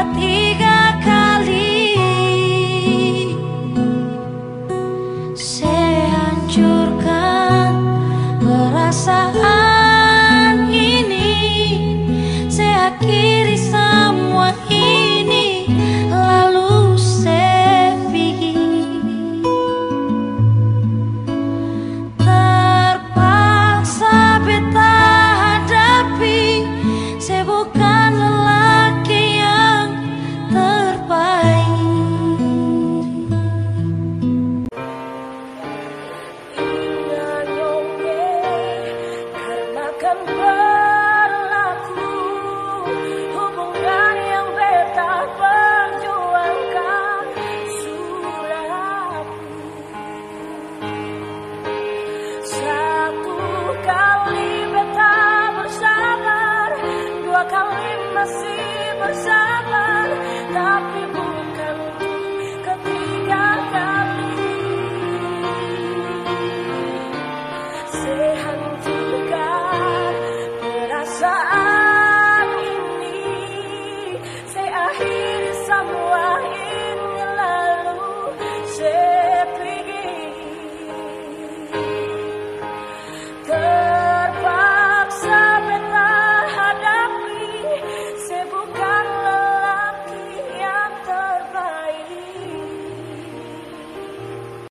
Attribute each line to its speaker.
Speaker 1: ketiga próximas já.